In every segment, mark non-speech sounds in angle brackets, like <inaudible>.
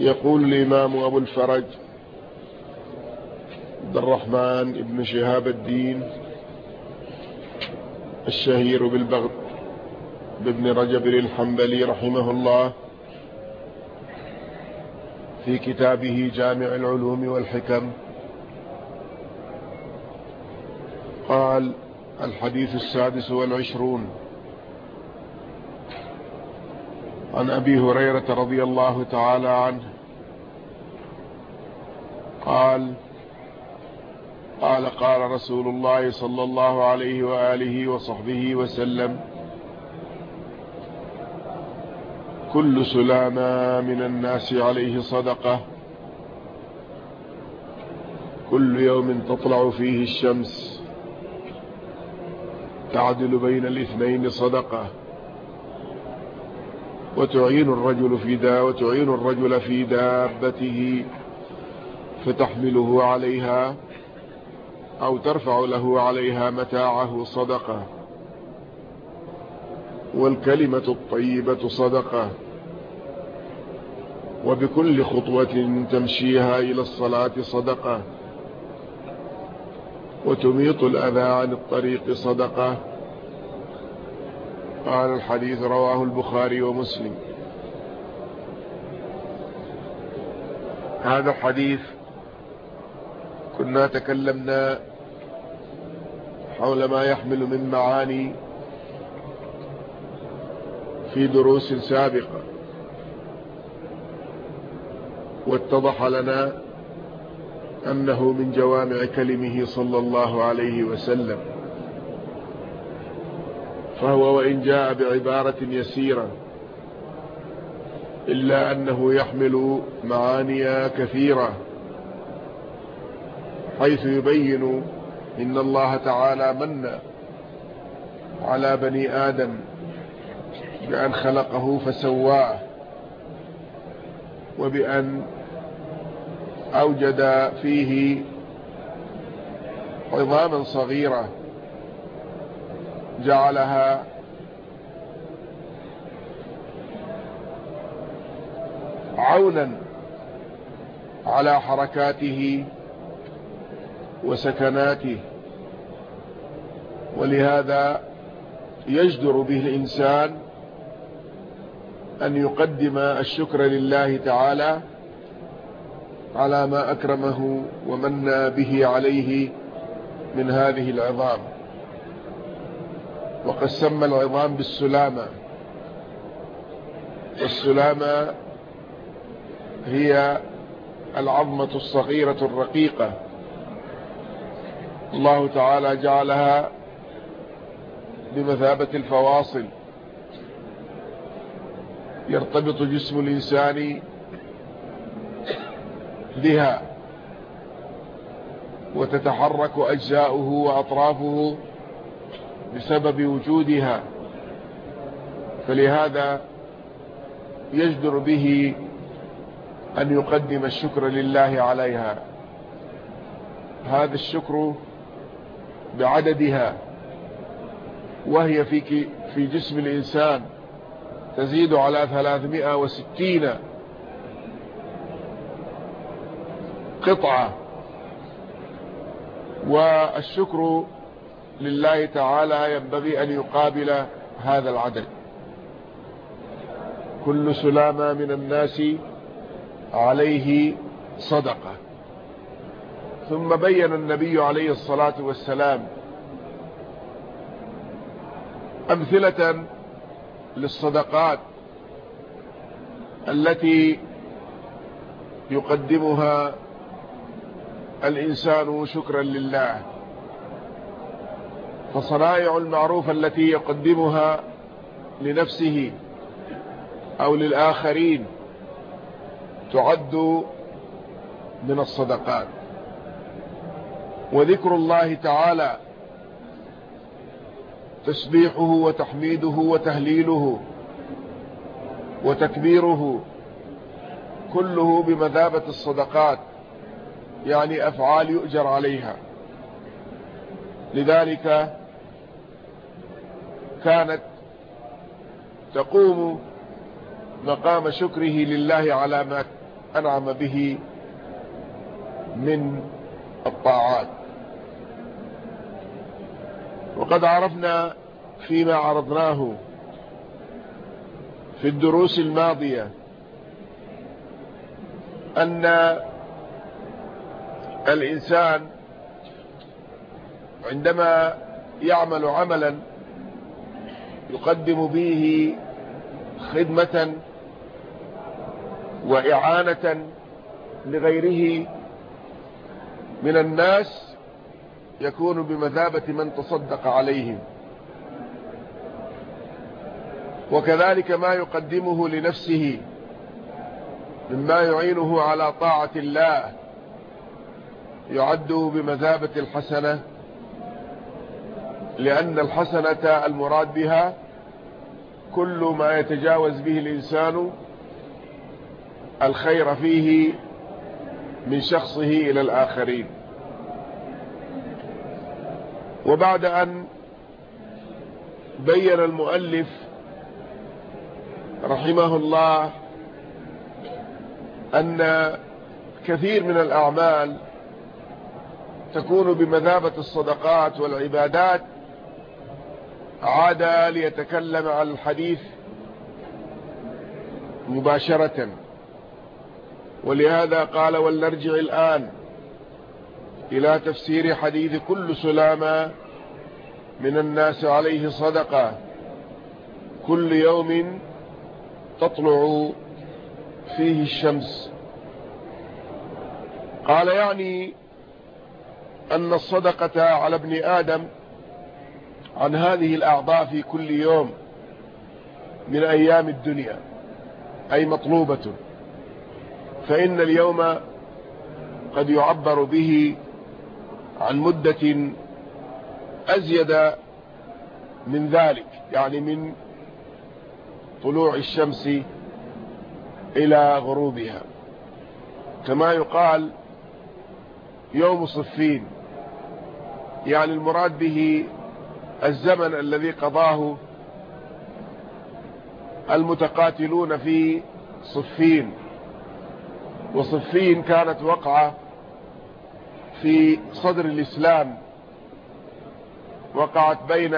يقول الإمام أبو الفرج عبد الرحمن ابن شهاب الدين الشهير بالبغد بابن رجب الحنبلي رحمه الله في كتابه جامع العلوم والحكم. قال الحديث السادس والعشرون. عن أبي هريرة رضي الله تعالى عنه. قال قال قال رسول الله صلى الله عليه وآله وصحبه وسلم كل سلامة من الناس عليه صدقة. كل يوم تطلع فيه الشمس تعدل بين الاثنين صدقة. وتعين الرجل في دا وتعين الرجل في دابته فتحمله عليها أو ترفع له عليها متاعه صدقة. والكلمة الطيبة صدقة. وبكل خطوة تمشيها إلى الصلاة صدقة. وتميط الأذى عن الطريق صدقة. قال الحديث رواه البخاري ومسلم. هذا الحديث كنا تكلمنا حول ما يحمل من معاني في دروس سابقة. واتضح لنا أنه من جوامع كلمه صلى الله عليه وسلم. فهو وإن جاء بعبارة يسيرة إلا أنه يحمل معاني كثيرة حيث يبين إن الله تعالى من على بني آدم بأن خلقه فسواه وبأن أوجد فيه عظاما صغيرة. جعلها عونا على حركاته وسكناته. ولهذا يجدر به الإنسان أن يقدم الشكر لله تعالى على ما أكرمه ومن به عليه من هذه العظام. وقد سمى العظام بالسلامة. والسلامة هي العظمة الصغيرة الرقيقة. الله تعالى جعلها بمثابة الفواصل. يرتبط جسم الإنسان بها وتتحرك أجزاؤه وأطرافه بسبب وجودها. فلهذا يجدر به أن يقدم الشكر لله عليها. هذا الشكر بعددها وهي في في جسم الإنسان تزيد على 360 قطعة. والشكر لله تعالى ينبغي أن يقابل هذا العدد. كل سلامة من الناس عليه صدقة. ثم بين النبي عليه الصلاة والسلام أمثلة للصدقات التي يقدمها الإنسان شكرا لله. فصنائع المعروف التي يقدمها لنفسه أو للآخرين تعد من الصدقات. وذكر الله تعالى تسبيحه وتحميده وتهليله وتكبيره كله بمذابة الصدقات يعني أفعال يؤجر عليها. لذلك كانت تقوم مقام شكره لله على ما أنعم به من الطاعات. وقد عرفنا فيما عرضناه في الدروس الماضية أن الإنسان عندما يعمل عملا يقدم به خدمة وإعانة لغيره من الناس يكون بمثابة من تصدق عليهم. وكذلك ما يقدمه لنفسه مما يعينه على طاعة الله يعده بمثابة الحسنة لأن الحسنة المراد بها كل ما يتجاوز به الإنسان الخير فيه من شخصه إلى الآخرين. وبعد أن بين المؤلف رحمه الله أن كثير من الأعمال تكون بمثابة الصدقات والعبادات عاد ليتكلم عن الحديث مباشرة. ولهذا قال ولنرجع الآن إلى تفسير حديث كل سلامة من الناس عليه صدقة. كل يوم تطلع فيه الشمس. قال يعني أن الصدقة على ابن آدم عن هذه الأعضاء في كل يوم من أيام الدنيا أي مطلوبة. فإن اليوم قد يعبر به عن مدة أزيد من ذلك يعني من طلوع الشمس إلى غروبها. كما يقال يوم صفين يعني المراد به الزمن الذي قضاه المتقاتلون في صفين وصفين كانت وقعة في صدر الإسلام وقعت بين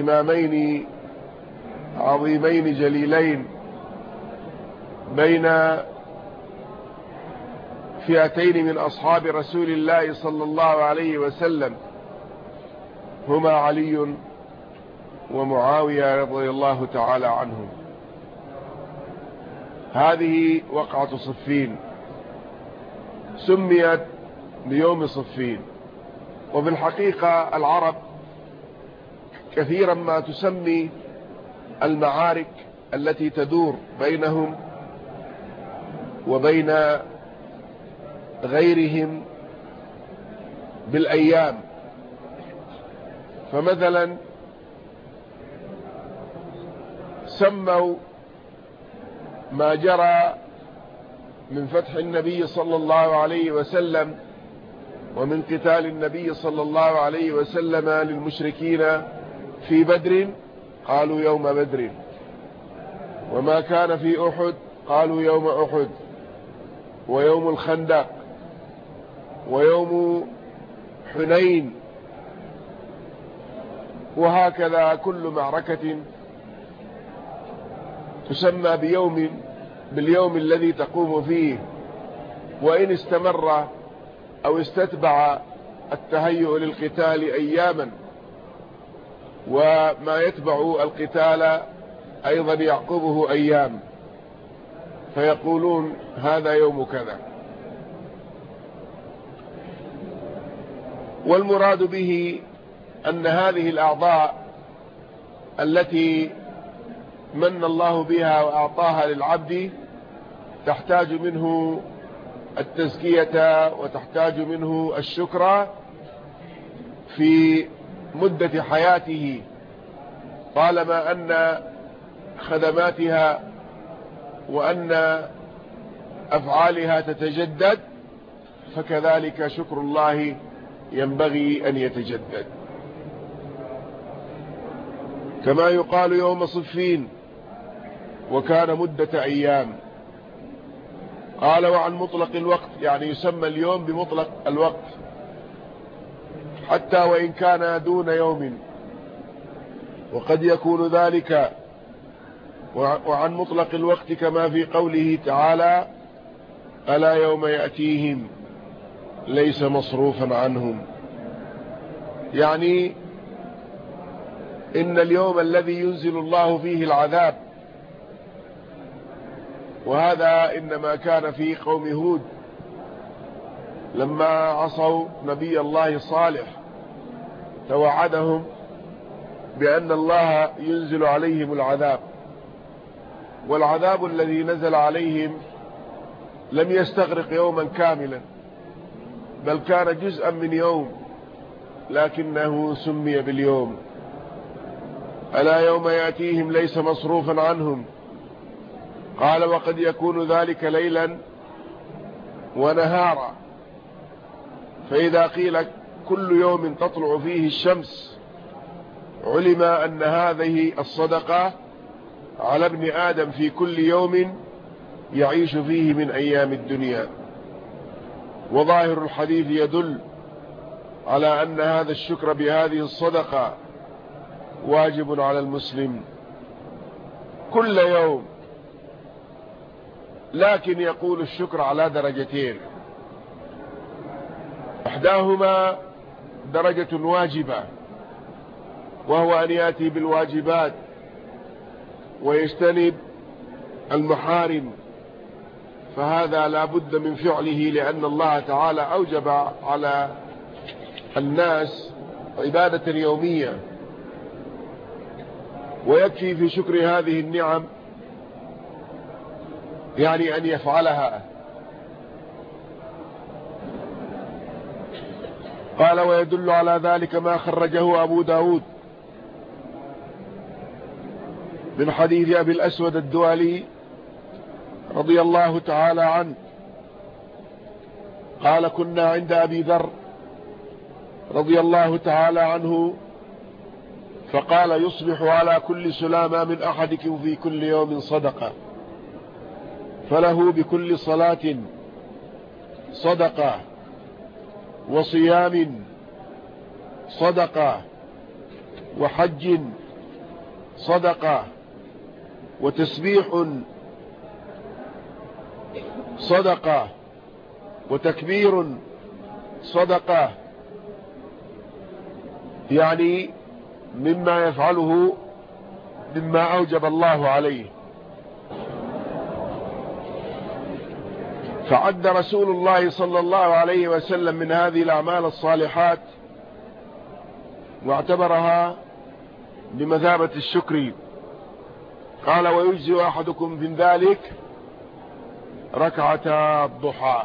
إمامين عظيمين جليلين بين فئتين من أصحاب رسول الله صلى الله عليه وسلم. هما علي ومعاوية رضي الله تعالى عنهم. هذه وقعة صفين سميت بيوم صفين وفي الحقيقة العرب كثيرا ما تسمي المعارك التي تدور بينهم وبين غيرهم بالأيام. فمثلا سموا ما جرى من فتح النبي صلى الله عليه وسلم ومن قتال النبي صلى الله عليه وسلم للمشركين في بدر قالوا يوم بدر. وما كان في أحد قالوا يوم أحد. ويوم الخندق ويوم حنين. وهكذا كل معركة تسمى بيوم باليوم الذي تقوم فيه. وإن استمر أو استتبع التهيؤ للقتال أياما. وما يتبع القتال أيضا يعقبه أيام. فيقولون هذا يوم كذا. والمراد به أن هذه الأعضاء التي من الله بها وأعطاها للعبد تحتاج منه التزكية وتحتاج منه الشكر في مدة حياته طالما أن خدماتها وأن أفعالها تتجدد فكذلك شكر الله ينبغي أن يتجدد. كما يقال يوم صفين وكان مدة أيام. قال وعن مطلق الوقت يعني يسمى اليوم بمطلق الوقت. حتى وإن كان دون يوم. وقد يكون ذلك وعن مطلق الوقت كما في قوله تعالى ألا يوم يأتيهم ليس مصروفا عنهم. يعني إن اليوم الذي ينزل الله فيه العذاب وهذا إنما كان في قوم هود لما عصوا نبي الله صالح توعدهم بأن الله ينزل عليهم العذاب. والعذاب الذي نزل عليهم لم يستغرق يوما كاملا بل كان جزءا من يوم لكنه سمي باليوم. ألا يوم يأتيهم ليس مصروفا عنهم؟ قال وقد يكون ذلك ليلا ونهارا. فإذا قيل كل يوم تطلع فيه الشمس علم أن هذه الصدقة على ابن آدم في كل يوم يعيش فيه من أيام الدنيا. وظاهر الحديث يدل على أن هذا الشكر بهذه الصدقة واجب على المسلم كل يوم. لكن يقول الشكر على درجتين. إحداهما درجة واجبة وهو أن يأتي بالواجبات ويجتنب المحارم. فهذا لا بد من فعله لأن الله تعالى أوجب على الناس عبادة يومية. ويكفي في شكر هذه النعم يعني أن يفعلها. قال ويدل على ذلك ما خرجه أبو داود من حديث أبي الأسود الدوالي رضي الله تعالى عنه. قال كنا عند أبي ذر رضي الله تعالى عنه فقال يصبح على كل سلامة من أحدكم في كل يوم صدقة. فله بكل صلاة صدقة وصيام صدقة وحج صدقة وتسبيح صدقة وتكبير صدقة. يعني مما يفعله مما أوجب الله عليه. فعد رسول الله صلى الله عليه وسلم من هذه الأعمال الصالحات واعتبرها بمثابة الشكر. قال ويجزي أحدكم من ذلك ركعتا الضحى.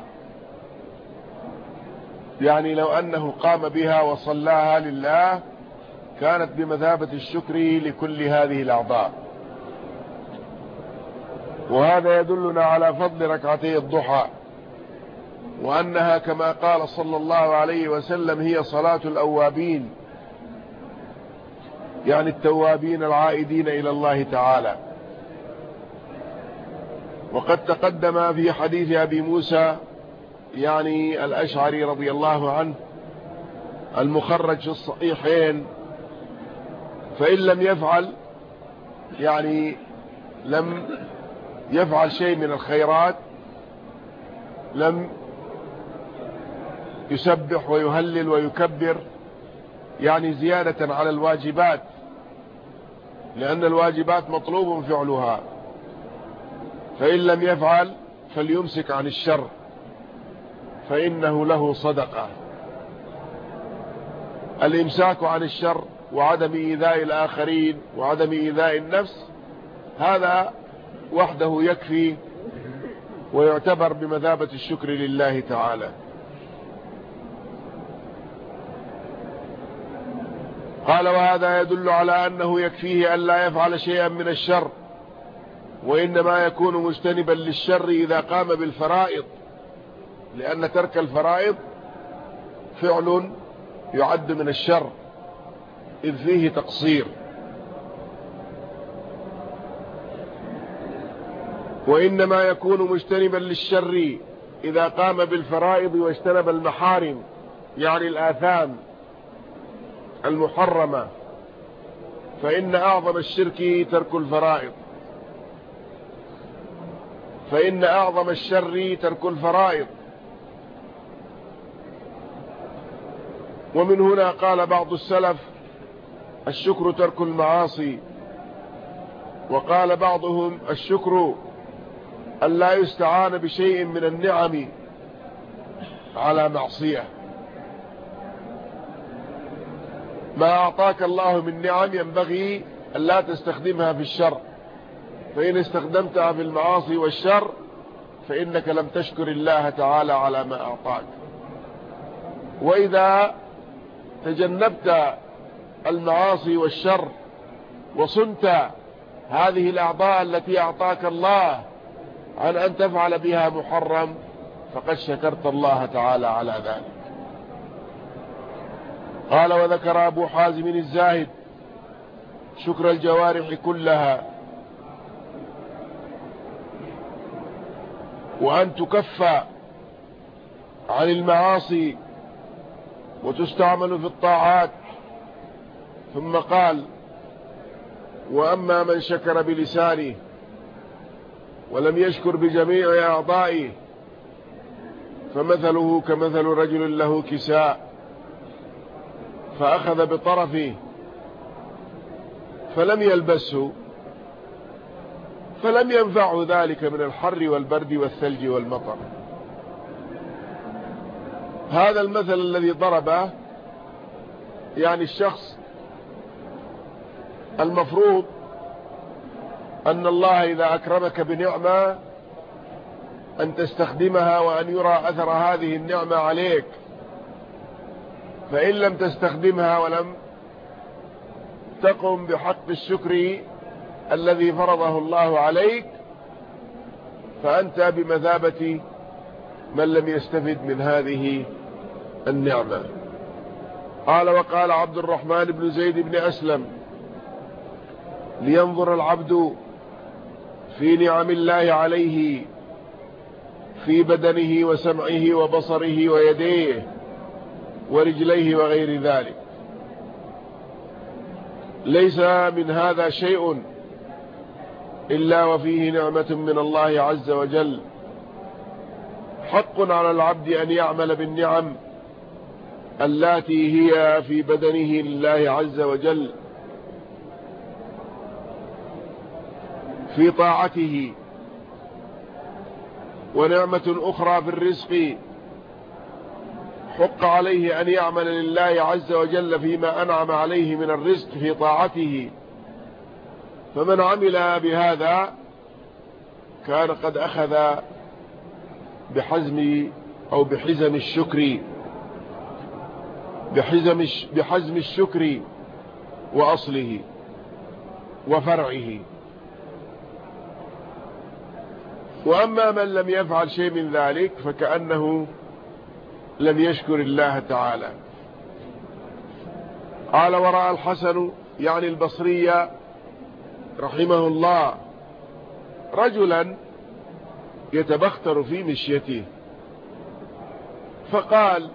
يعني لو أنه قام بها وصلاها لله كانت بمثابة الشكر لكل هذه الأعضاء. وهذا يدلنا على فضل ركعتي الضحى وأنها كما قال صلى الله عليه وسلم هي صلاة الأوابين يعني التوابين العائدين إلى الله تعالى. وقد تقدم في حديث أبي موسى يعني الأشعري رضي الله عنه المخرج في الصحيحين فإن لم يفعل يعني لم يفعل شيء من الخيرات لم يسبح ويهلل ويكبر يعني زيادة على الواجبات لأن الواجبات مطلوب فعلها. فإن لم يفعل فليمسك عن الشر فإنه له صدقة. الإمساك عن الشر وعدم إيذاء الآخرين وعدم إيذاء النفس هذا وحده يكفي ويعتبر بمثابة الشكر لله تعالى. قال وهذا يدل على أنه يكفيه أن لا يفعل شيئا من الشر وإنما يكون مجتنبا للشر إذا قام بالفرائض لأن ترك الفرائض فعل يعد من الشر. إذ فيه تقصير. وإنما يكون مجتنبا للشر إذا قام بالفرائض واجتنب المحارم يعني الآثام المحرمة. فإن أعظم الشرك ترك الفرائض. فإن أعظم الشر ترك الفرائض. ومن هنا قال بعض السلف الشكر ترك المعاصي. وقال بعضهم الشكر أن لا يستعان بشيء من النعم على معصية. ما أعطاك الله من نعم ينبغي أن لا تستخدمها في الشر. فإن استخدمتها في المعاصي والشر فإنك لم تشكر الله تعالى على ما أعطاك. وإذا تجنبت المعاصي والشر وصنت هذه الأعضاء التي أعطاك الله عن أن تفعل بها محرم فقد شكرت الله تعالى على ذلك. قال وذكر أبو حازم الزاهد شكر الجوارح كلها. وأن تكف عن المعاصي وتستعمل في الطاعات ثم قال وأما من شكر بلسانه ولم يشكر بجميع أعضائه فمثله كمثل رجل له كساء فأخذ بطرفه فلم يلبسه فلم ينفعه ذلك من الحر والبرد والثلج والمطر. هذا المثل الذي ضربه يعني الشخص المفروض أن الله إذا أكرمك بنعمة أن تستخدمها وأن يرى أثر هذه النعمة عليك. فإن لم تستخدمها ولم تقم بحق الشكر الذي فرضه الله عليك فأنت بمثابة من لم يستفد من هذه النعمة. قال وقال عبد الرحمن بن زيد بن أسلم لينظر العبد في نعم الله عليه في بدنه وسمعه وبصره ويديه ورجليه وغير ذلك. ليس من هذا شيء إلا وفيه نعمة من الله عز وجل. حق على العبد أن يعمل بالنعم التي هي في بدنه لله عز وجل. في طاعته. ونعمة أخرى في الرزق. حق عليه أن يعمل لله عز وجل فيما أنعم عليه من الرزق في طاعته. فمن عمل بهذا كان قد أخذ بحزم أو بحزم الشكر. بحزم, بحزم الشكر وأصله وفرعه. وأما من لم يفعل شيء من ذلك فكأنه لم يشكر الله تعالى. قال ورأى الحسن يعني البصرية رحمه الله رجلا يتبختر في مشيته. فقال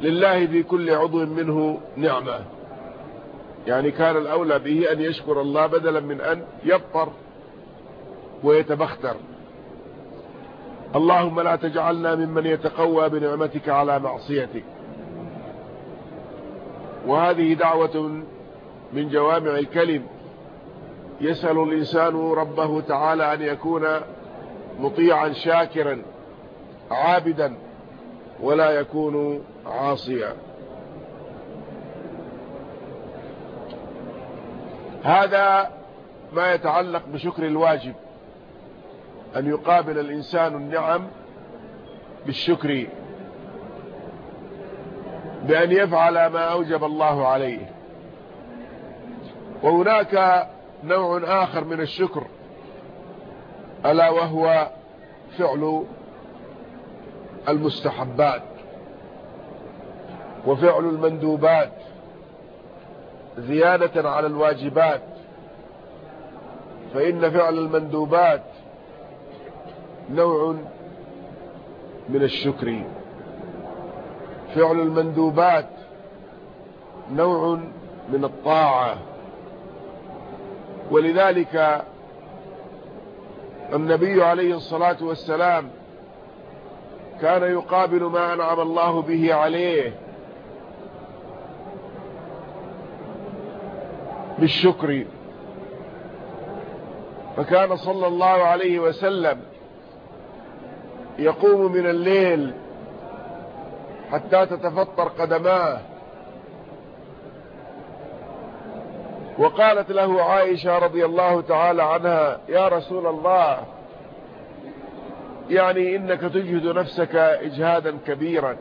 لله في كل عضو منه نعمة. يعني كان الأولى به أن يشكر الله بدلا من أن يبطر ويتبختر. اللهم لا تجعلنا ممن يتقوى بنعمتك على معصيتك. وهذه دعوة من جوامع الكلم. يسأل الإنسان ربه تعالى أن يكون مطيعا شاكرا عابدا ولا يكون عاصيا. هذا ما يتعلق بشكر الواجب. أن يقابل الإنسان النعم بالشكر بأن يفعل ما أوجب الله عليه. وهناك نوع آخر من الشكر ألا وهو فعل المستحبات وفعل المندوبات زيادة على الواجبات. فإن فعل المندوبات نوع من الشكر. فعل المندوبات نوع من الطاعة. ولذلك النبي عليه الصلاة والسلام كان يقابل ما أنعم الله به عليه بالشكر. فكان صلى الله عليه وسلم يقوم من الليل حتى تتفطر قدماه. وقالت له عائشة رضي الله تعالى عنها يا رسول الله يعني إنك تجهد نفسك إجهادا كبيرا.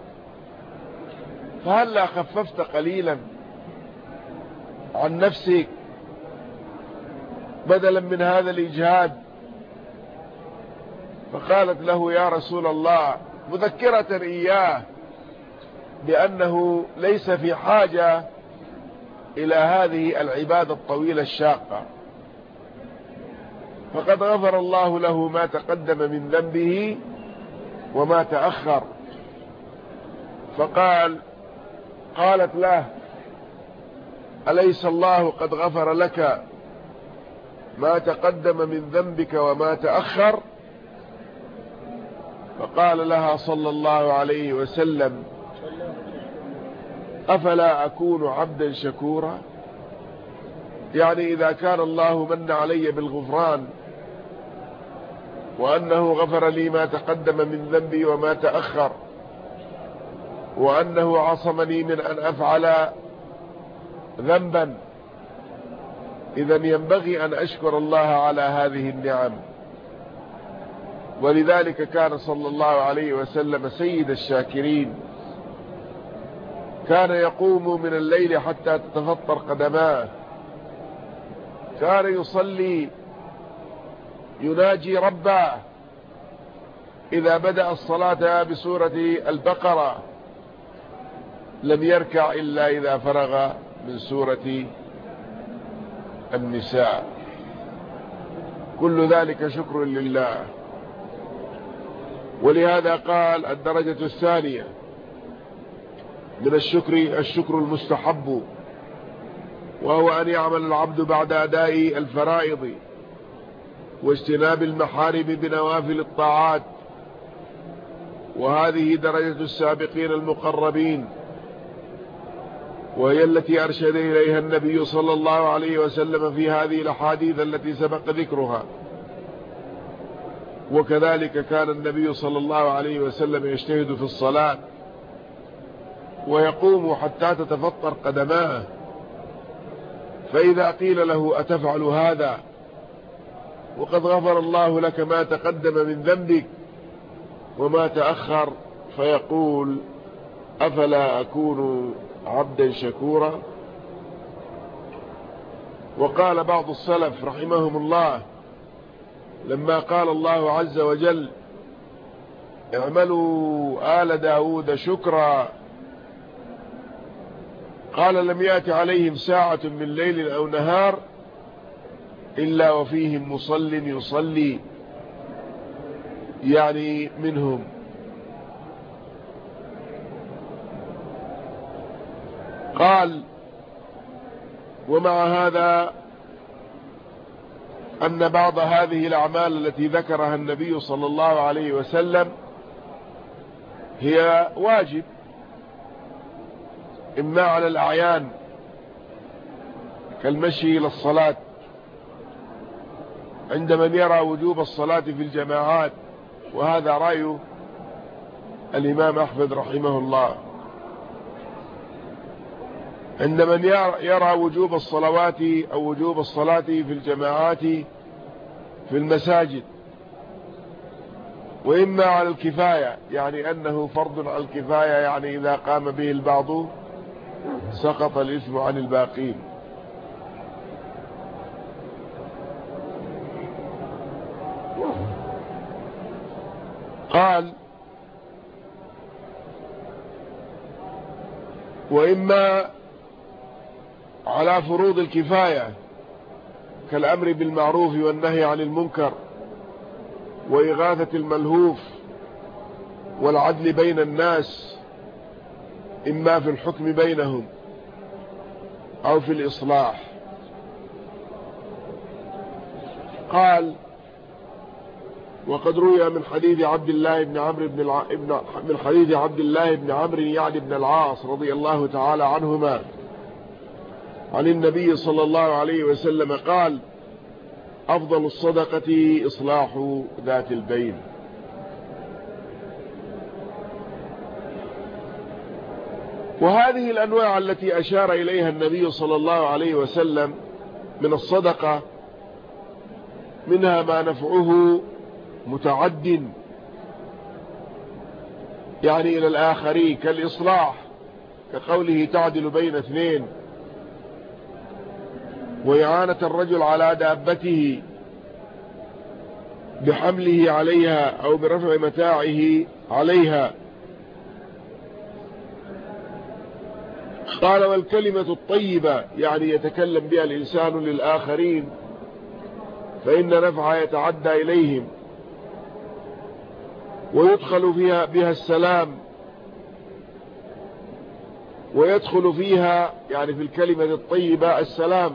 فهلا خففت قليلا عن نفسك بدلا من هذا الإجهاد فقالت له يا رسول الله مذكرة إياه بأنه ليس في حاجة إلى هذه العبادة الطويلة الشاقة. فقد غفر الله له ما تقدم من ذنبه وما تأخر. فقال قالت له أليس الله قد غفر لك ما تقدم من ذنبك وما تأخر؟ فقال لها صلى الله عليه وسلم أفلا أكون عبدا شكورا؟ يعني إذا كان الله من علي بالغفران وأنه غفر لي ما تقدم من ذنبي وما تأخر وأنه عصمني من أن أفعل ذنبا إذا ينبغي أن أشكر الله على هذه النعم. ولذلك كان صلى الله عليه وسلم سيد الشاكرين. كان يقوم من الليل حتى تتفطر قدماه. كان يصلي يناجي ربه. إذا بدأ الصلاة بسورة البقرة لم يركع إلا إذا فرغ من سورة النساء. كل ذلك شكر لله. ولهذا قال الدرجة الثانية من الشكر الشكر المستحب وهو أن يعمل العبد بعد أداء الفرائض واجتناب المحارم بنوافل الطاعات. وهذه درجة السابقين المقربين وهي التي أرشد إليها النبي صلى الله عليه وسلم في هذه الأحاديث التي سبق ذكرها. وكذلك كان النبي صلى الله عليه وسلم يجتهد في الصلاة ويقوم حتى تتفطر قدماه. فإذا قيل له أتفعل هذا؟ وقد غفر الله لك ما تقدم من ذنبك وما تأخر فيقول أفلا أكون عبدا شكورا؟ وقال بعض السلف رحمهم الله لما قال الله عز وجل اعملوا آل داود شكرا. قال لم يأت عليهم ساعة من ليل أو نهار إلا وفيهم مصل يصلي يعني منهم. قال ومع هذا أن بعض هذه الأعمال التي ذكرها النبي صلى الله عليه وسلم هي واجب إما على الأعيان كالمشي إلى الصلاة عند من يرى وجوب الصلاة في الجماعات وهذا رأي الإمام أحمد رحمه الله. عند من يرى وجوب الصلوات أو وجوب الصلاة في الجماعات في المساجد. وإما على الكفاية يعني أنه فرض على الكفاية يعني إذا قام به البعض سقط الإثم عن الباقين. قال وإما على فروض الكفاية كالأمر بالمعروف والنهي عن المنكر وإغاثة الملهوف والعدل بين الناس إما في الحكم بينهم أو في الإصلاح. قال وقد روي من حديث عبد الله بن عمرو بن الع... ابن من حديث عبد الله بن عمرو يعني بن العاص رضي الله تعالى عنهما عن النبي صلى الله عليه وسلم قال أفضل الصدقة إصلاح ذات البين. وهذه الأنواع التي أشار إليها النبي صلى الله عليه وسلم من الصدقة منها ما نفعه متعد يعني إلى الآخرين كالإصلاح كقوله تعدل بين اثنين. وإعانة الرجل على دابته بحمله عليها أو برفع متاعه عليها. قال والكلمة الطيبة يعني يتكلم بها الإنسان للآخرين فإن نفعها يتعدى إليهم. ويدخل فيها بها السلام. ويدخل فيها يعني في الكلمة الطيبة السلام.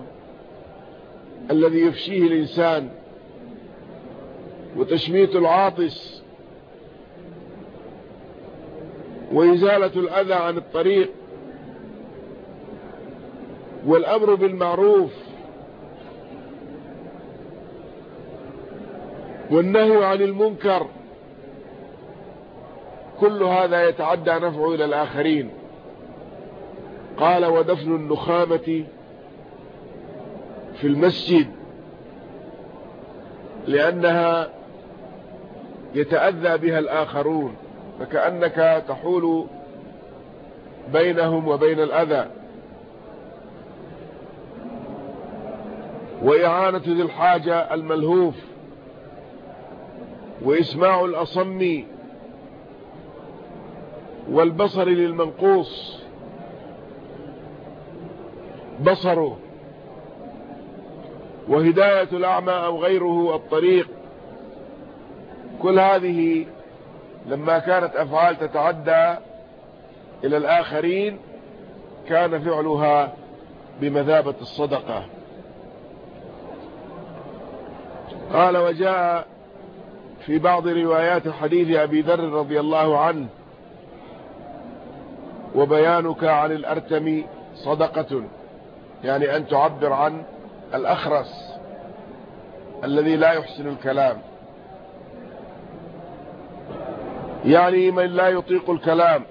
الذي يفشيه الإنسان وتشميت العاطس وإزالة الأذى عن الطريق والأمر بالمعروف والنهي عن المنكر كل هذا يتعدى نفعه إلى الآخرين. قال ودفن النخامة في المسجد لأنها يتأذى بها الآخرون فكأنك تحول بينهم وبين الأذى. وإعانة ذي الحاجة الملهوف وإسماع الأصم والبصر للمنقوص. بصره وهداية الأعمى أو غيره الطريق. كل هذه لما كانت أفعال تتعدى إلى الآخرين كان فعلها بمثابة الصدقة. قال وجاء في بعض روايات حديث أبي ذر رضي الله عنه وبيانك عن الأرتم صدقة يعني أن تعبر عن الأخرس الذي لا يحسن الكلام. يعني من لا يطيق الكلام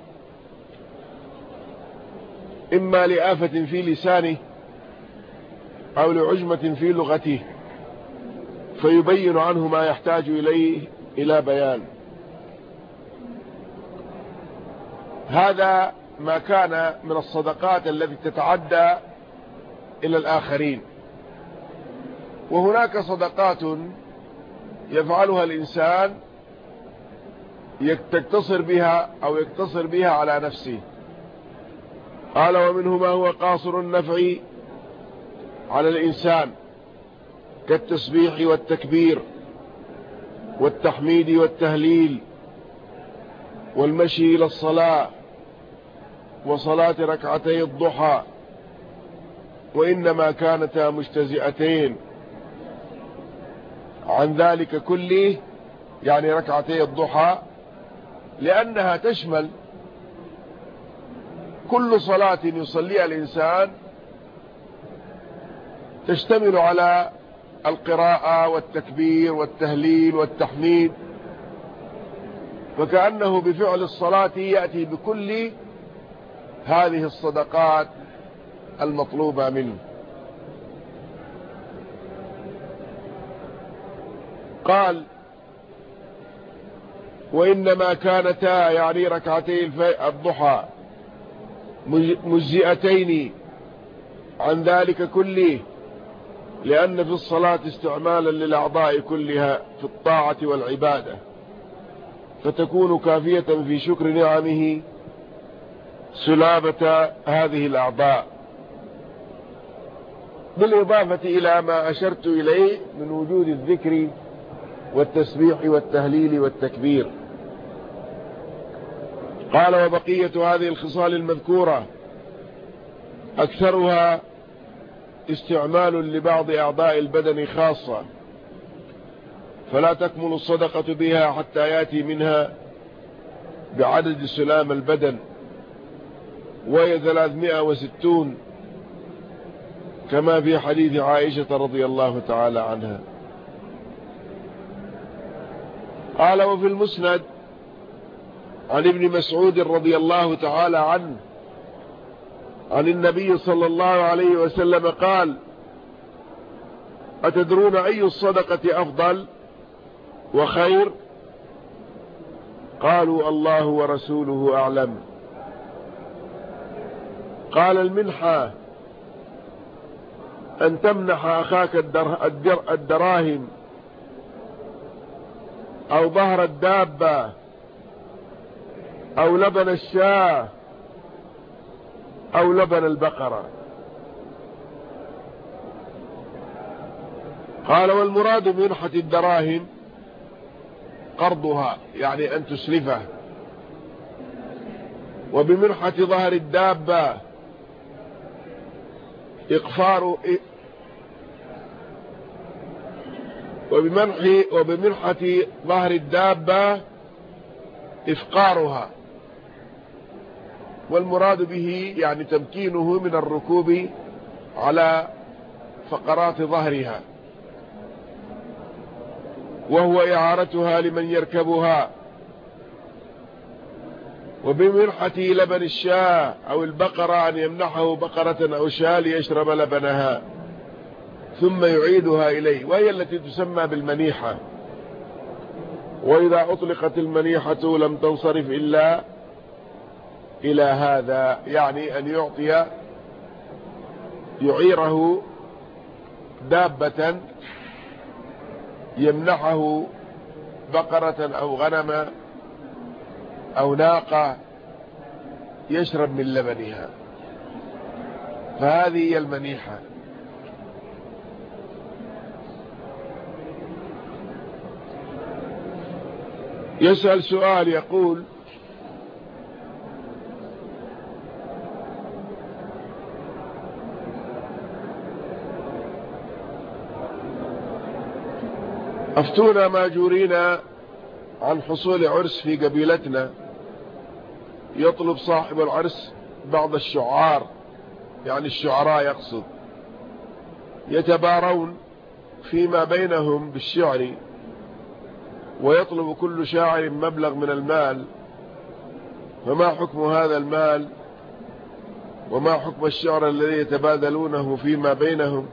إما لآفة في لسانه أو لعجمة في لغته فيبين عنه ما يحتاج إليه إلى بيان. هذا ما كان من الصدقات التي تتعدى إلى الآخرين. وهناك صدقات يفعلها الإنسان تقتصر بها أو يقتصر بها على نفسه. قال ومنه ما هو قاصر النفع على الإنسان كالتسبيح والتكبير والتحميد والتهليل والمشي إلى الصلاة وصلاة ركعتي الضحى وإنما كانتا مجتزئتين. عن ذلك كله يعني ركعتي الضحى لأنها تشمل كل صلاة يصليها الإنسان تشتمل على القراءة والتكبير والتهليل والتحميد فكأنه بفعل الصلاة يأتي بكل هذه الصدقات المطلوبة منه. قال وإنما كانتا يعني ركعتي الضحى مجزئتين عن ذلك كله لأن في الصلاة استعمالا للأعضاء كلها في الطاعة والعبادة فتكون كافية في شكر نعمه سلامة هذه الأعضاء. بالإضافة إلى ما أشرت إليه من وجود الذكر والتسبيح والتهليل والتكبير. قال وبقية هذه الخصال المذكورة أكثرها استعمال لبعض أعضاء البدن خاصة فلا تكمل الصدقة بها حتى يأتي منها بعدد سلام البدن وهي ثلاثمائة وستون كما في حديث عائشة رضي الله تعالى عنها. قال وفي المسند عن ابن مسعود رضي الله تعالى عنه عن النبي صلى الله عليه وسلم قال أتدرون أي الصدقة أفضل وخير؟ قالوا الله ورسوله أعلم. قال المنحة أن تمنح أخاك الدراهم أو ظهر الدابة أو لبن الشاه أو لبن البقرة. قال والمراد بمنحة الدراهم قرضها يعني أن تسلفه. وبمنحة ظهر الدابة إقفار وبمنح وبمنحة ظهر الدابة إفقارها. والمراد به يعني تمكينه من الركوب على فقرات ظهرها. وهو إعارتها لمن يركبها. وبمنحة لبن الشاة أو البقرة أن يمنحه بقرة أو شاة ليشرب لبنها. ثم يعيدها إليه وهي التي تسمى بالمنيحة. وإذا أطلقت المنيحة لم تنصرف إلا إلى هذا يعني أن يعطي يعيره دابة يمنحه بقرة أو غنم أو ناقة يشرب من لبنها. فهذه هي المنيحة. يسأل سؤال يقول أفتونا ماجورين عن حصول عرس في قبيلتنا. يطلب صاحب العرس بعض الشعار يعني الشعراء يقصد. يتبارون فيما بينهم بالشعر. ويطلب كل شاعر مبلغ من المال. فما حكم هذا المال؟ وما حكم الشعر الذي يتبادلونه فيما بينهم؟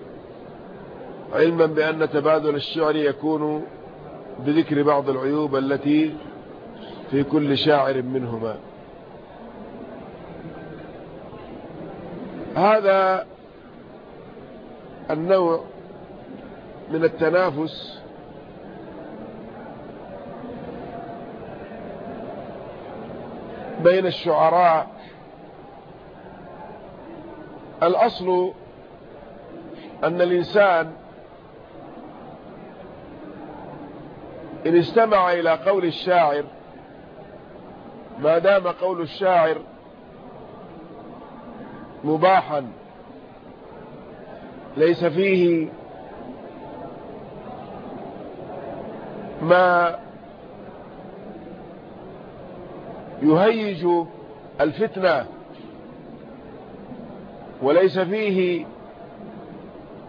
علما بأن تبادل الشعر يكون بذكر بعض العيوب التي في كل شاعر منهما. هذا النوع من التنافس بين الشعراء. الأصل أن الإنسان إن استمع إلى قول الشاعر ما دام قول الشاعر مباحا ليس فيه ما يهيج الفتنة وليس فيه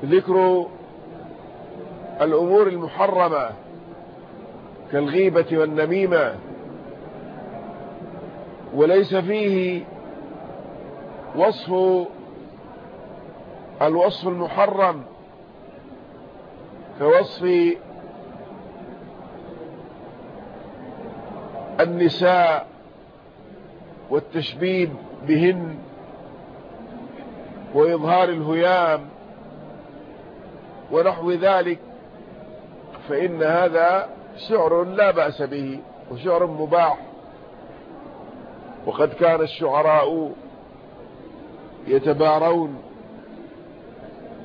ذكر الأمور المحرمة كالغيبة والنميمة وليس فيه وصف الوصف المحرم كوصف النساء والتشبيب بهن وإظهار الهيام ونحو ذلك فإن هذا شعر لا بأس به وشعر مباح. وقد كان الشعراء يتبارون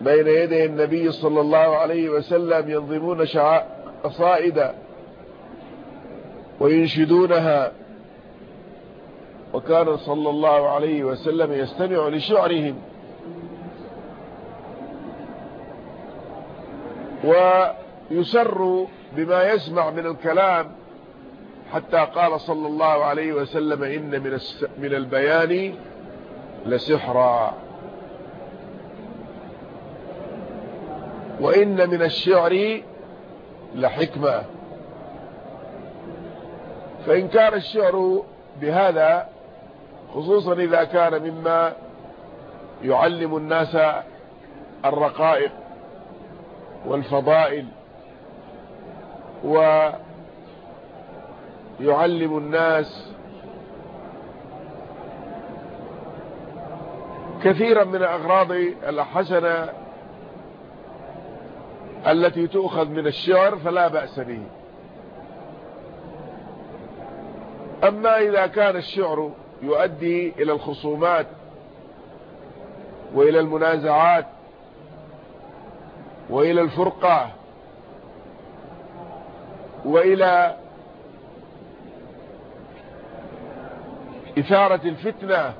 بين يدي النبي صلى الله عليه وسلم ينظمون قصائد وينشدونها وكان صلى الله عليه وسلم يستمع لشعرهم. ويسر بما يسمع من الكلام حتى قال صلى الله عليه وسلم إن من, من البيان لسحرا. وإن من الشعر لحكمة. فإن كان الشعر بهذا خصوصا إذا كان مما يعلم الناس الرقائق والفضائل ويعلم الناس كثيرا من الأغراض الحسنة التي تؤخذ من الشعر فلا بأس به. أما إذا كان الشعر يؤدي إلى الخصومات وإلى المنازعات وإلى الفرقة وإلى إثارة الفتنة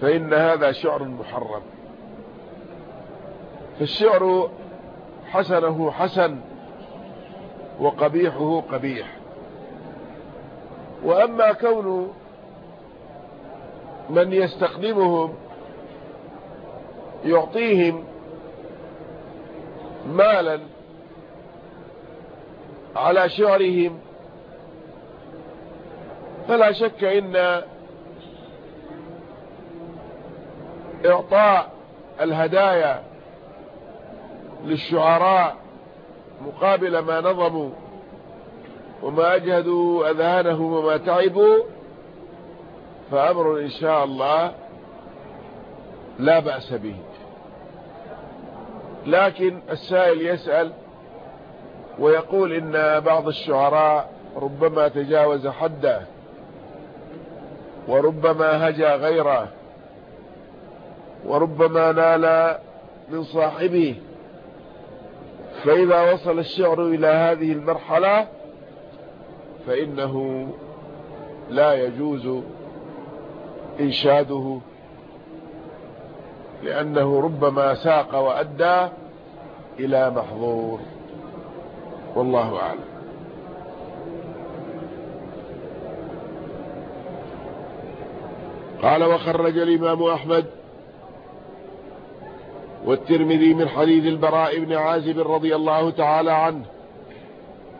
فإن هذا شعر محرم. فالشعر حسنه حسن وقبيحه قبيح. وأما كون من يستخدمهم يعطيهم مالا على شعرهم. فلا شك إن إعطاء الهدايا للشعراء مقابل ما نظموا وما أجهدوا أذهانهم وما تعبوا. فأمر إن شاء الله لا بأس به. لكن السائل يسأل ويقول إن بعض الشعراء ربما تجاوز حده وربما هجى غيره وربما نال من صاحبه. فإذا وصل الشعر إلى هذه المرحلة فإنه لا يجوز إنشاده لأنه ربما ساق وأدى إلى محظور. والله أعلم. قال وخرج الإمام أحمد والترمذي من حديث البراء بن عازب رضي الله تعالى عنه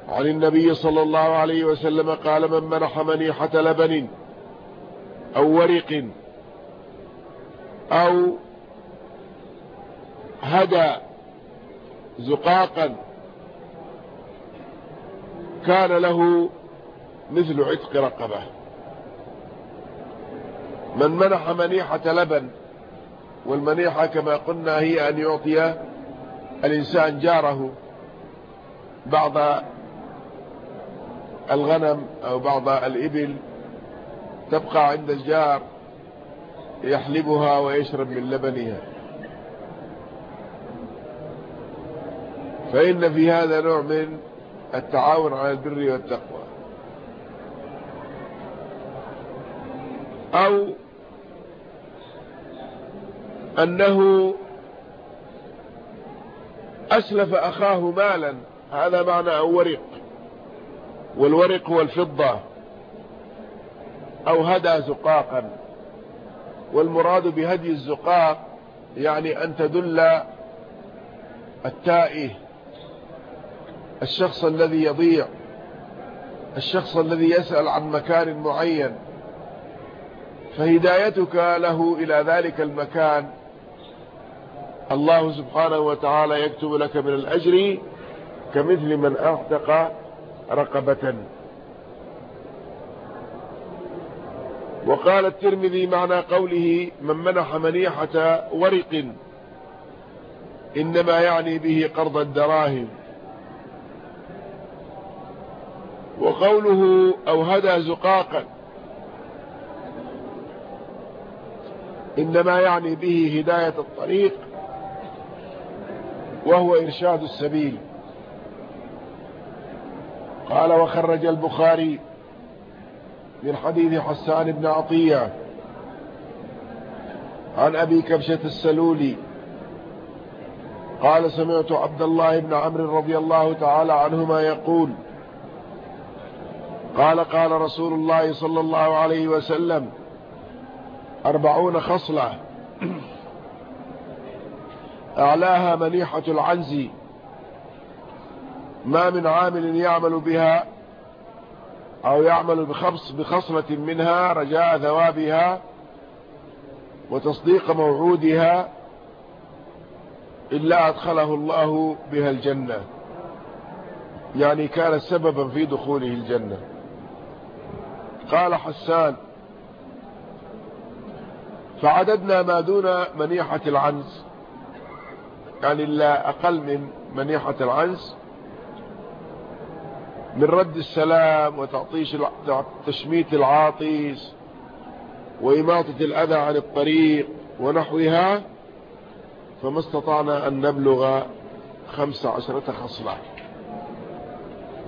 عن النبي صلى الله عليه وسلم قال من منح منيحة لبن أو ورق أو هدى زقاقا كان له مثل عتق رقبة. من منح منيحة لبن والمنيحة كما قلنا هي أن يعطي الإنسان جاره بعض الغنم أو بعض الإبل تبقى عند الجار يحلبها ويشرب من لبنها. فإن في هذا نوع من التعاون على البر والتقوى. أو أنه أسلف أخاه مالا هذا معنى ورق. والورق هو الفضة. أو هدى زقاقا. والمراد بهدي الزقاق يعني أن تدل التائه الشخص الذي يضيع الشخص الذي يسأل عن مكان معين. فهدايتك له إلى ذلك المكان. الله سبحانه وتعالى يكتب لك من الأجر كمثل من أعتق رقبة. وقال الترمذي معنى قوله من منح منيحة ورق إنما يعني به قرض الدراهم. وقوله أو هدى زقاقا إنما يعني به هداية الطريق وهو إرشاد السبيل. قال وخرج البخاري من حديث حسان بن عطية. عن أبي كبشة السلولي. قال سمعت عبد الله بن عمرو رضي الله تعالى عنهما يقول قال قال رسول الله صلى الله عليه وسلم أربعون خصلة. أعلاها منيحة العنز. ما من عامل يعمل بها أو يعمل بخبص بخصلة منها رجاء ثوابها وتصديق موعودها إلا أدخله الله بها الجنة. يعني كان سببا في دخوله الجنة. قال حسان فعددنا ما دون منيحة العنز. يعني لا أقل من منيحة العنز من رد السلام وتعطيش تشميت العاطيس وإماطة الأذى عن الطريق ونحوها فما استطعنا أن نبلغ خمس عشرة خصلة.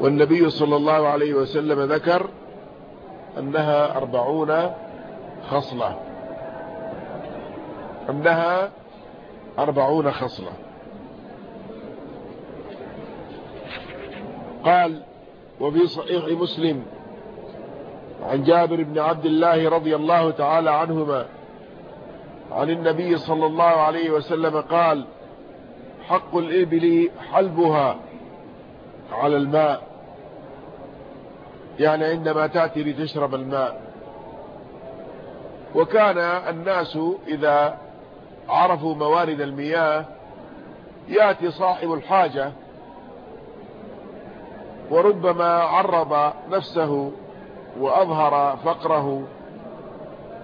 والنبي صلى الله عليه وسلم ذكر أنها أربعون خصلة. أنها أربعون خصلة. قال وفي صحيح مسلم عن جابر بن عبد الله رضي الله تعالى عنهما عن النبي صلى الله عليه وسلم قال حق الإبل حلبها على الماء. يعني عندما تأتي لتشرب الماء. وكان الناس إذا عرفوا موارد المياه يأتي صاحب الحاجة وربما عرض نفسه وأظهر فقره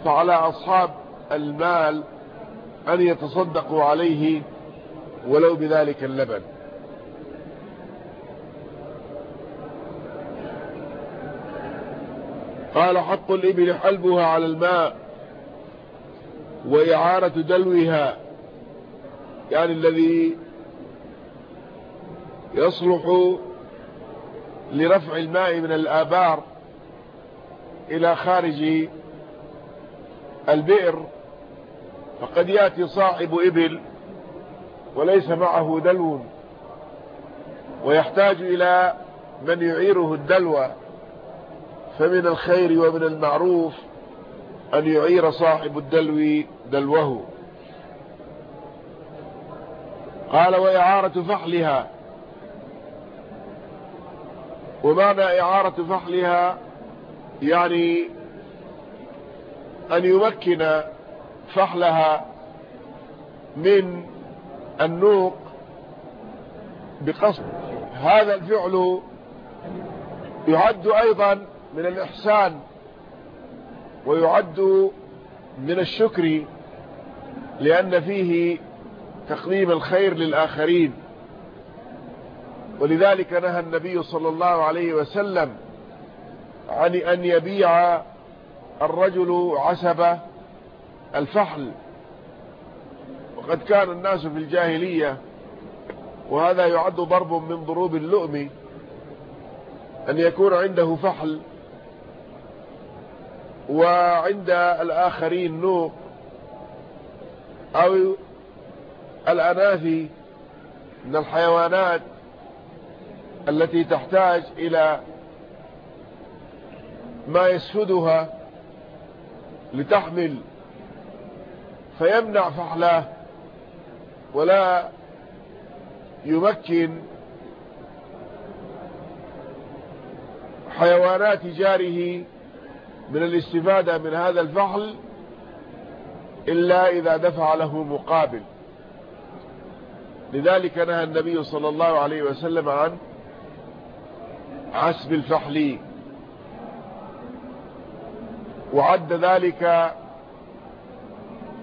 فعلى أصحاب المال أن يتصدقوا عليه ولو بذلك اللبن. قال حق الإبل حلبها على الماء وإعارة دلوها يعني الذي يصلح لرفع الماء من الآبار إلى خارج البئر فقد يأتي صاحب إبل وليس معه دلو ويحتاج إلى من يعيره الدلوى فمن الخير ومن المعروف أن يعير صاحب الدلو دلوه. قال وإعارة فحلها ومعنى إعارة فحلها يعني أن يمكن فحلها من النوق بقصد. هذا الفعل يعد أيضا من الإحسان ويعد من الشكر لأن فيه تقديم الخير للآخرين. ولذلك نهى النبي صلى الله عليه وسلم عن أن يبيع الرجل عسب الفحل. وقد كان الناس في الجاهلية وهذا يعد ضرب من ضروب اللؤم أن يكون عنده فحل وعند الآخرين نوق أو الأناثي من الحيوانات. التي تحتاج إلى ما يسفدها لتحمل فيمنع فحلاه ولا يمكن حيوانات جاره من الاستفادة من هذا الفحل إلا إذا دفع له مقابل. لذلك نهى النبي صلى الله عليه وسلم عن عسب الفحل. وعد ذلك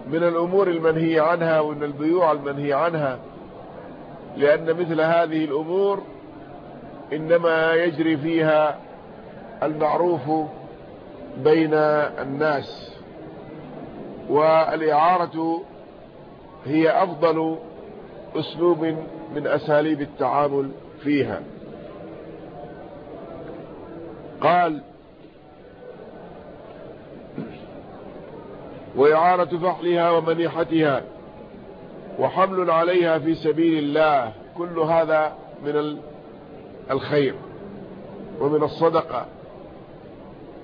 من الأمور المنهي عنها ومن البيوع المنهي عنها لأن مثل هذه الأمور إنما يجري فيها المعروف بين الناس والإعارة هي أفضل أسلوب من أساليب التعامل فيها. قال وإعارة فحلها ومنيحتها وحمل عليها في سبيل الله كل هذا من الخير ومن الصدقة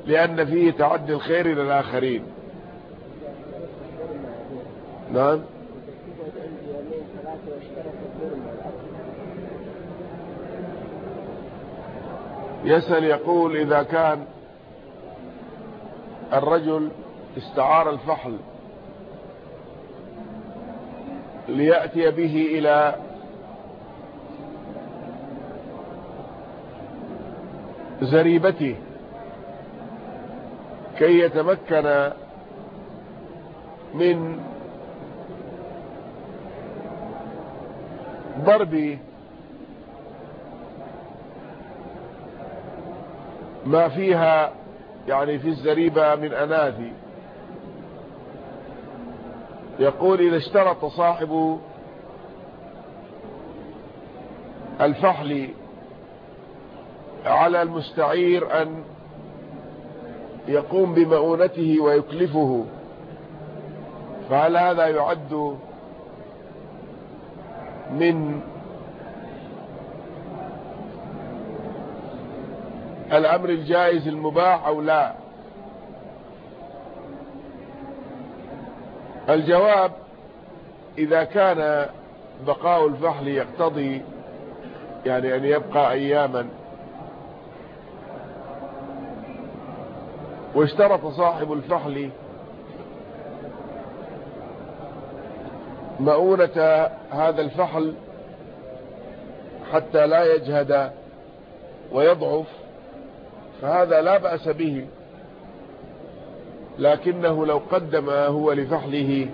لأن فيه تعدي الخير إلى الآخرين. نعم؟ يسأل يقول إذا كان الرجل استعار الفحل ليأتي به إلى زريبته كي يتمكن من ضرب ما فيها يعني في الزريبة من أناثي يقول إذا اشترط صاحب الفحل على المستعير أن يقوم بمؤونته ويكلفه فهل هذا يعد من الأمر الجائز المباح أو لا؟ الجواب إذا كان بقاء الفحل يقتضي يعني أن يبقى أياما واشترط صاحب الفحل مؤونة هذا الفحل حتى لا يجهد ويضعف فهذا لا بأس به. لكنه لو قدم هو لفحله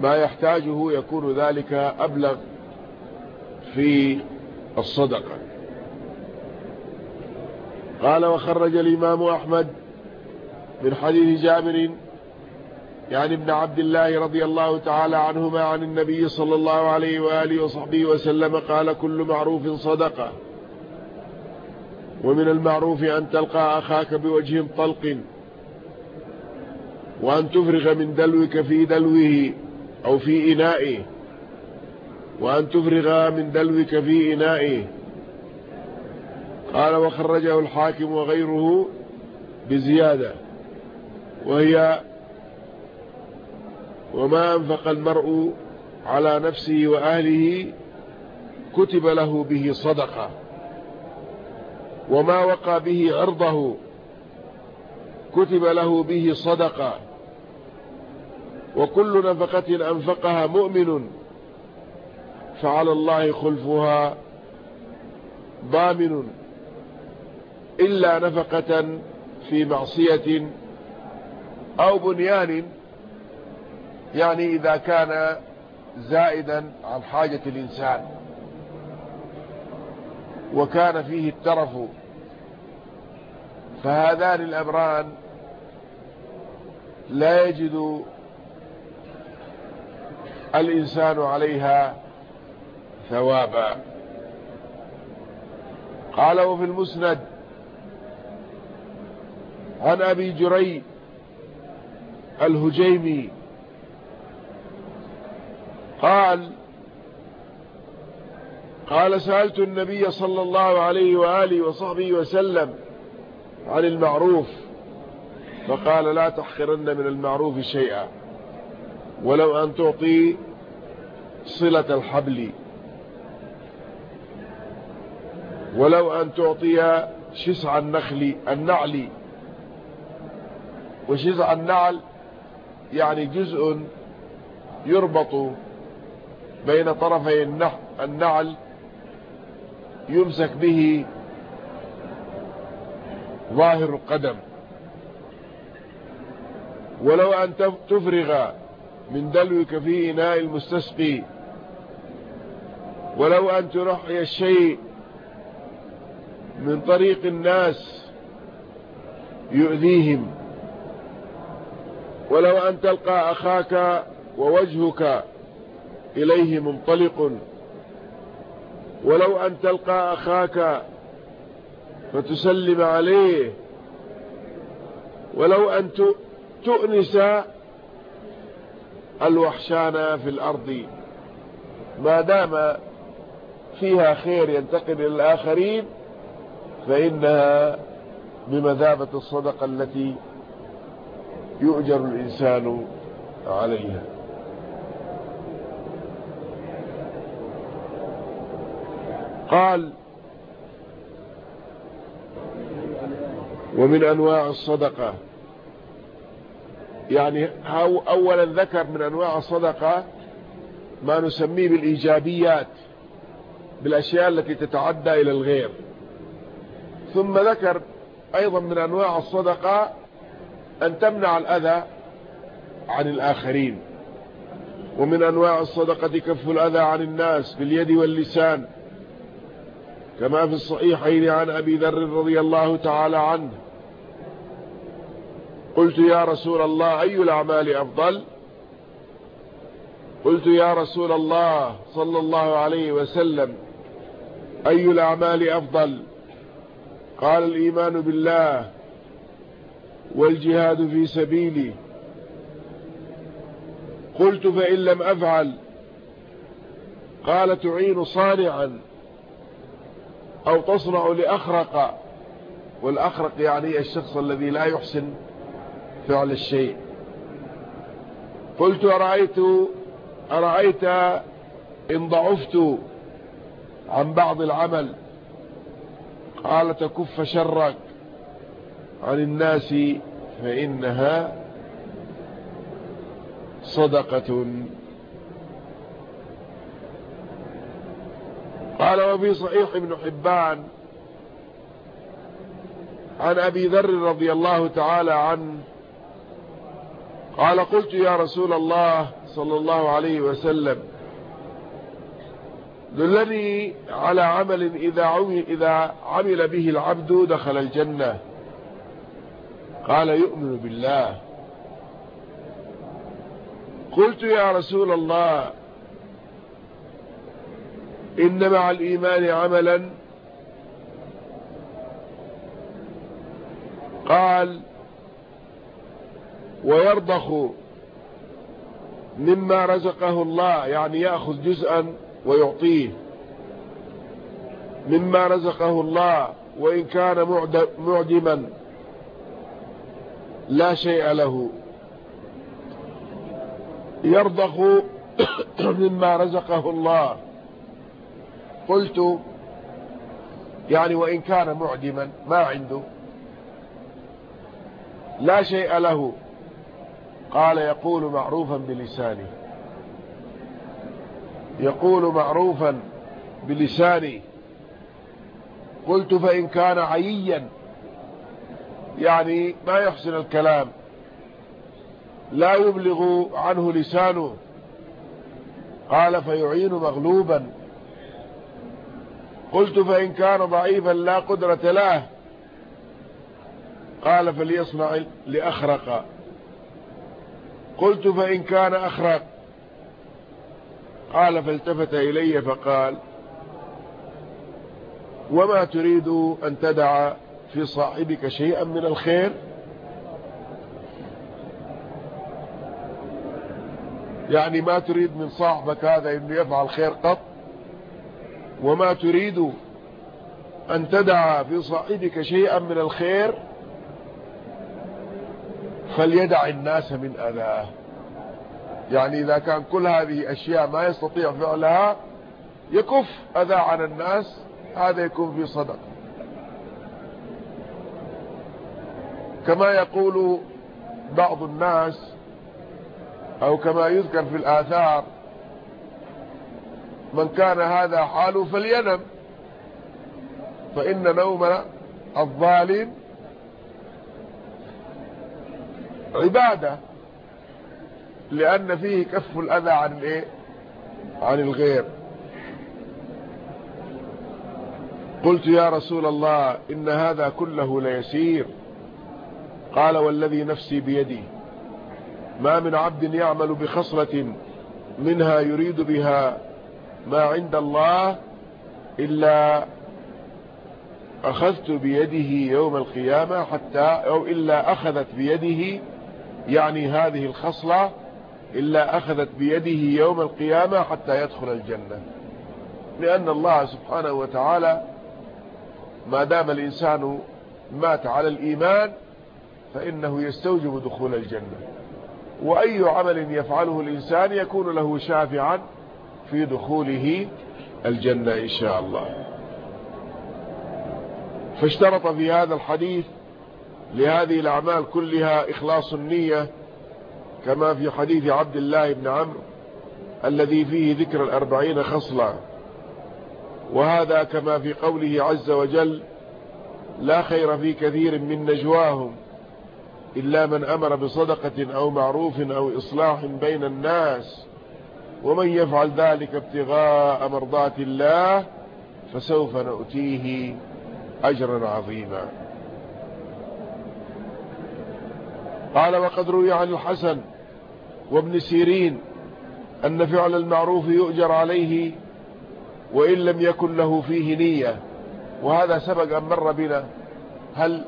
ما يحتاجه يكون ذلك أبلغ في الصدقة. قال وخرج الإمام أحمد من حديث جابر يعني ابن عبد الله رضي الله تعالى عنهما عن النبي صلى الله عليه وآله وصحبه وسلم قال كل معروف صدقة. ومن المعروف أن تلقى أخاك بوجه طلق وأن تفرغ من دلوك في دلوه أو في إنائه وأن تفرغ من دلوك في إنائه. قال وخرجه الحاكم وغيره بزيادة وهي وما أنفق المرء على نفسه وأهله كتب له به صدقة. وما وقى به عرضه كتب له به صدقة. وكل نفقة أنفقها مؤمن فعلى الله خلفها ضامن إلا نفقة في معصية أو بنيان يعني إذا كان زائدا عن حاجة الإنسان. وكان فيه الترف. فهذان الأمران لا يجد الإنسان عليها ثوابا. قال وفي المسند عن أبي جري الهجيمي قال قال سألت النبي صلى الله عليه وآله وصحبه وسلم عن المعروف فقال لا تحقرن من المعروف شيئا ولو أن تعطي صلة الحبل ولو أن تعطي شسع النخل النعل وشسع النعل يعني جزء يربط بين طرفي النعل يمسك به ظاهر القدم. ولو أن تفرغ من دلوك في إناء المستسقي ولو أن ترحي الشيء من طريق الناس يؤذيهم ولو أن تلقى أخاك ووجهك إليه منطلق ولو أن تلقى أخاك فتسلم عليه ولو أن تؤنس الوحشان في الأرض. ما دام فيها خير ينتقل إلى الآخرين فإنها بمثابة الصدقة التي يؤجر الإنسان عليها. قال ومن أنواع الصدقة. يعني أولا ذكر من أنواع الصدقة ما نسميه بالإيجابيات بالأشياء التي تتعدى إلى الغير. ثم ذكر أيضا من أنواع الصدقة أن تمنع الأذى عن الآخرين. ومن أنواع الصدقة كف الأذى عن الناس باليد واللسان. كما في الصحيحين عن أبي ذر رضي الله تعالى عنه. قلت يا رسول الله أي الأعمال أفضل؟ قلت يا رسول الله صلى الله عليه وسلم أي الأعمال أفضل؟ قال الإيمان بالله والجهاد في سبيلي. قلت فإن لم أفعل قال تعين صانعا. أو تصنع لأخرق والأخرق يعني الشخص الذي لا يحسن فعل الشيء. قلت أرأيت أرأيت إن ضعفت عن بعض العمل؟ قال تكف شرك عن الناس فإنها صدقة. قال وفي صحيح ابن حبان عن أبي ذر رضي الله تعالى عنه قال قلت يا رسول الله صلى الله عليه وسلم دلني على عمل إذا عمل, إذا عمل به العبد دخل الجنة. قال يؤمن بالله. قلت يا رسول الله إن مع الإيمان عملا. قال ويرضخ مما رزقه الله يعني يأخذ جزءا ويعطيه. مما رزقه الله وإن كان معدما لا شيء له. يرضخ <coughs> مما رزقه الله. قلت يعني وإن كان معدما ما عنده لا شيء له قال يقول معروفا بلسانه يقول معروفا بلسانه قلت فإن كان عييا يعني ما يحسن الكلام لا يبلغ عنه لسانه قال فيعين مغلوبا قلت فإن كان ضعيفا لا قدرة له. قال فليصنع لأخرق. قلت فإن كان أخرق. قال فالتفت إلي فقال وما تريد أن تدع في صاحبك شيئا من الخير؟ يعني ما تريد من صاحبك هذا إنه يفعل خير قط؟ وما تريد أن تدع في صاحبك شيئا من الخير فليدع الناس من أذاه. يعني إذا كان كل هذه أشياء ما يستطيع فعلها يكف أذى عن الناس هذا يكون في صدق. كما يقول بعض الناس أو كما يذكر في الآثار من كان هذا حاله فلينم. فإن نوم الظالم عبادة لأن فيه كف الأذى عن الإيه؟ عن الغير. قلت يا رسول الله إن هذا كله ليسير. قال والذي نفسي بيدي ما من عبد يعمل بخصلة منها يريد بها ما عند الله إلا أخذت بيده يوم القيامة حتى أو إلا أخذت بيده يعني هذه الخصلة إلا أخذت بيده يوم القيامة حتى يدخل الجنة. لأن الله سبحانه وتعالى ما دام الإنسان مات على الإيمان فإنه يستوجب دخول الجنة. وأي عمل يفعله الإنسان يكون له شافعا في دخوله الجنة إن شاء الله. فاشترط في هذا الحديث لهذه الأعمال كلها إخلاص النية كما في حديث عبد الله بن عمرو الذي فيه ذكر الأربعين خصلة وهذا كما في قوله عز وجل لا خير في كثير من نجواهم إلا من أمر بصدقة أو معروف أو إصلاح بين الناس ومن يفعل ذلك ابتغاء مرضات الله فسوف نؤتيه أجرا عظيما. قال وقد روي عن الحسن وابن سيرين أن فعل المعروف يؤجر عليه وإن لم يكن له فيه نية وهذا سبق أن مر بنا. هل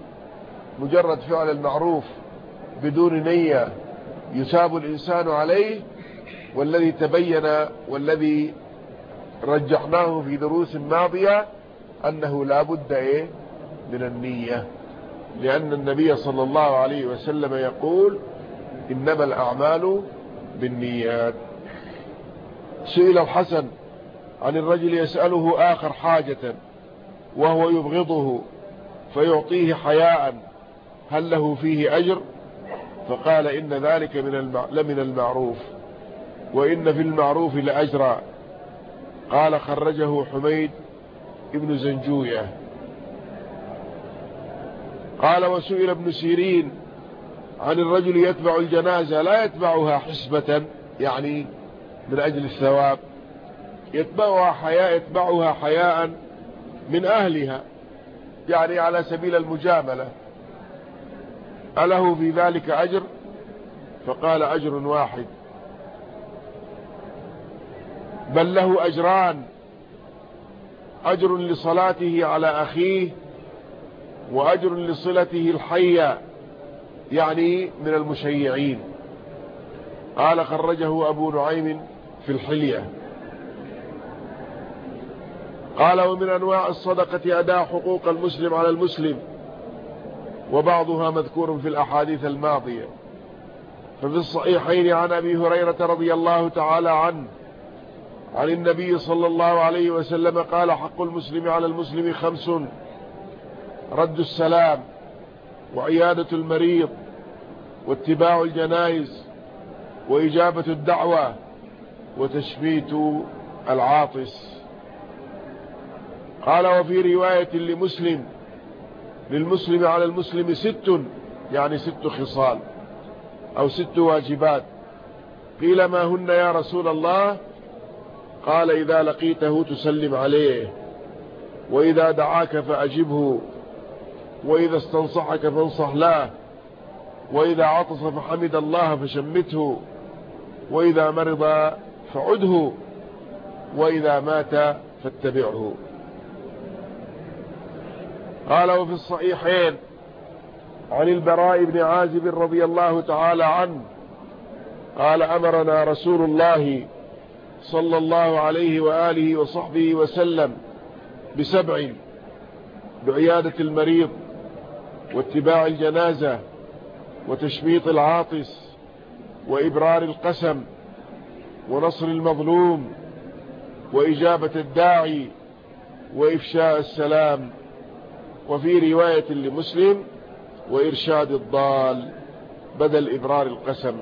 مجرد فعل المعروف بدون نية يساب الإنسان عليه؟ والذي تبين والذي رجحناه في دروس ماضية أنه لا بد إيه؟ من النية. لأن النبي صلى الله عليه وسلم يقول إنما الأعمال بالنيات. سئل الحسن عن الرجل يسأله آخر حاجة وهو يبغضه فيعطيه حياء هل له فيه أجر؟ فقال إن ذلك من لمن المعروف. وإن في المعروف لأجرا. قال خرجه حميد ابن زنجوية. قال وسئل ابن سيرين عن الرجل يتبع الجنازة لا يتبعها حسبة يعني من أجل الثواب. يتبعها حياء يتبعها حياء من أهلها يعني على سبيل المجاملة. أله في ذلك أجر؟ فقال أجر واحد. بل له أجران. أجر لصلاته على أخيه وأجر لصلته الحية يعني من المشيعين. قال خرجه أبو نعيم في الحلية. قال ومن أنواع الصدقة أداء حقوق المسلم على المسلم وبعضها مذكور في الأحاديث الماضية. ففي الصحيحين عن أبي هريرة رضي الله تعالى عنه عن النبي صلى الله عليه وسلم قال حق المسلم على المسلم خمس. رد السلام وعيادة المريض واتباع الجنائز وإجابة الدعوة وتشميت العاطس. قال وفي رواية لمسلم للمسلم على المسلم ست يعني ست خصال أو ست واجبات. قيل ما هن يا رسول الله؟ قال إذا لقيته تسلم عليه وإذا دعاك فأجبه وإذا استنصحك فانصح له وإذا عطس فحمد الله فشمته وإذا مرض فعده وإذا مات فاتبعه. قال وفي الصحيحين عن البراء بن عازب رضي الله تعالى عنه قال أمرنا رسول الله صلى الله عليه وآله وصحبه وسلم بسبع بعيادة المريض واتباع الجنازة وتشميط العاطس وإبرار القسم ونصر المظلوم وإجابة الداعي وإفشاء السلام وفي رواية لمسلم وإرشاد الضال بدل إبرار القسم